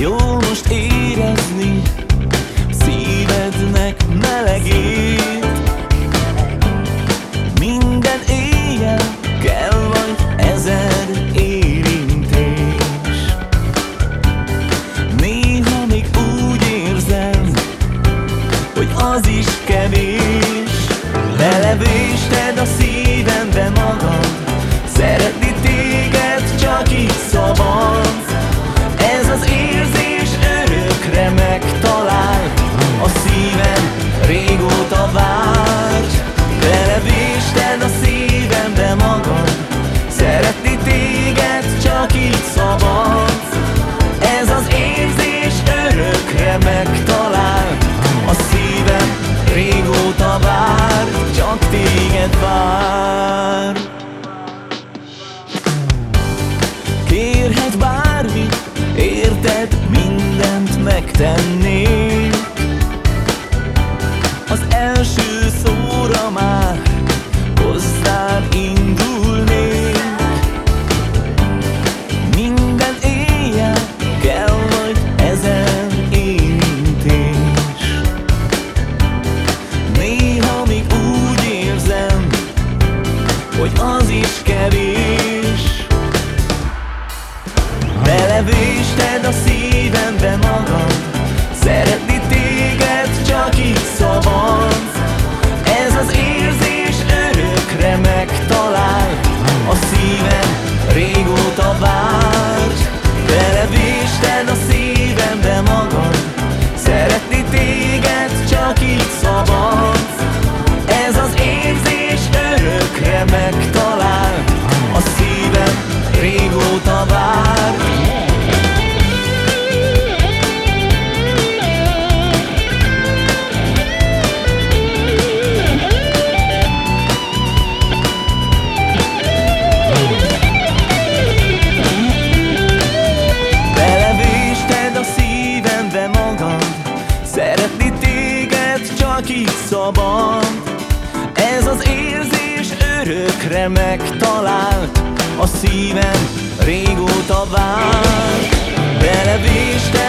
Jól most érezni Szívednek melegét Minden éjjel kell vagy ezer érintés. Néha úgy érzem Hogy az is kevés. Belevésted a szívembe magad. óta vár, csak téged vár. Kérhet bármit, érted, mindent megtennék belevés. Belevésted a szívembe magad valaki szabad. Ez az érzés örökre megtalált A szívem régóta vár. Belevéstem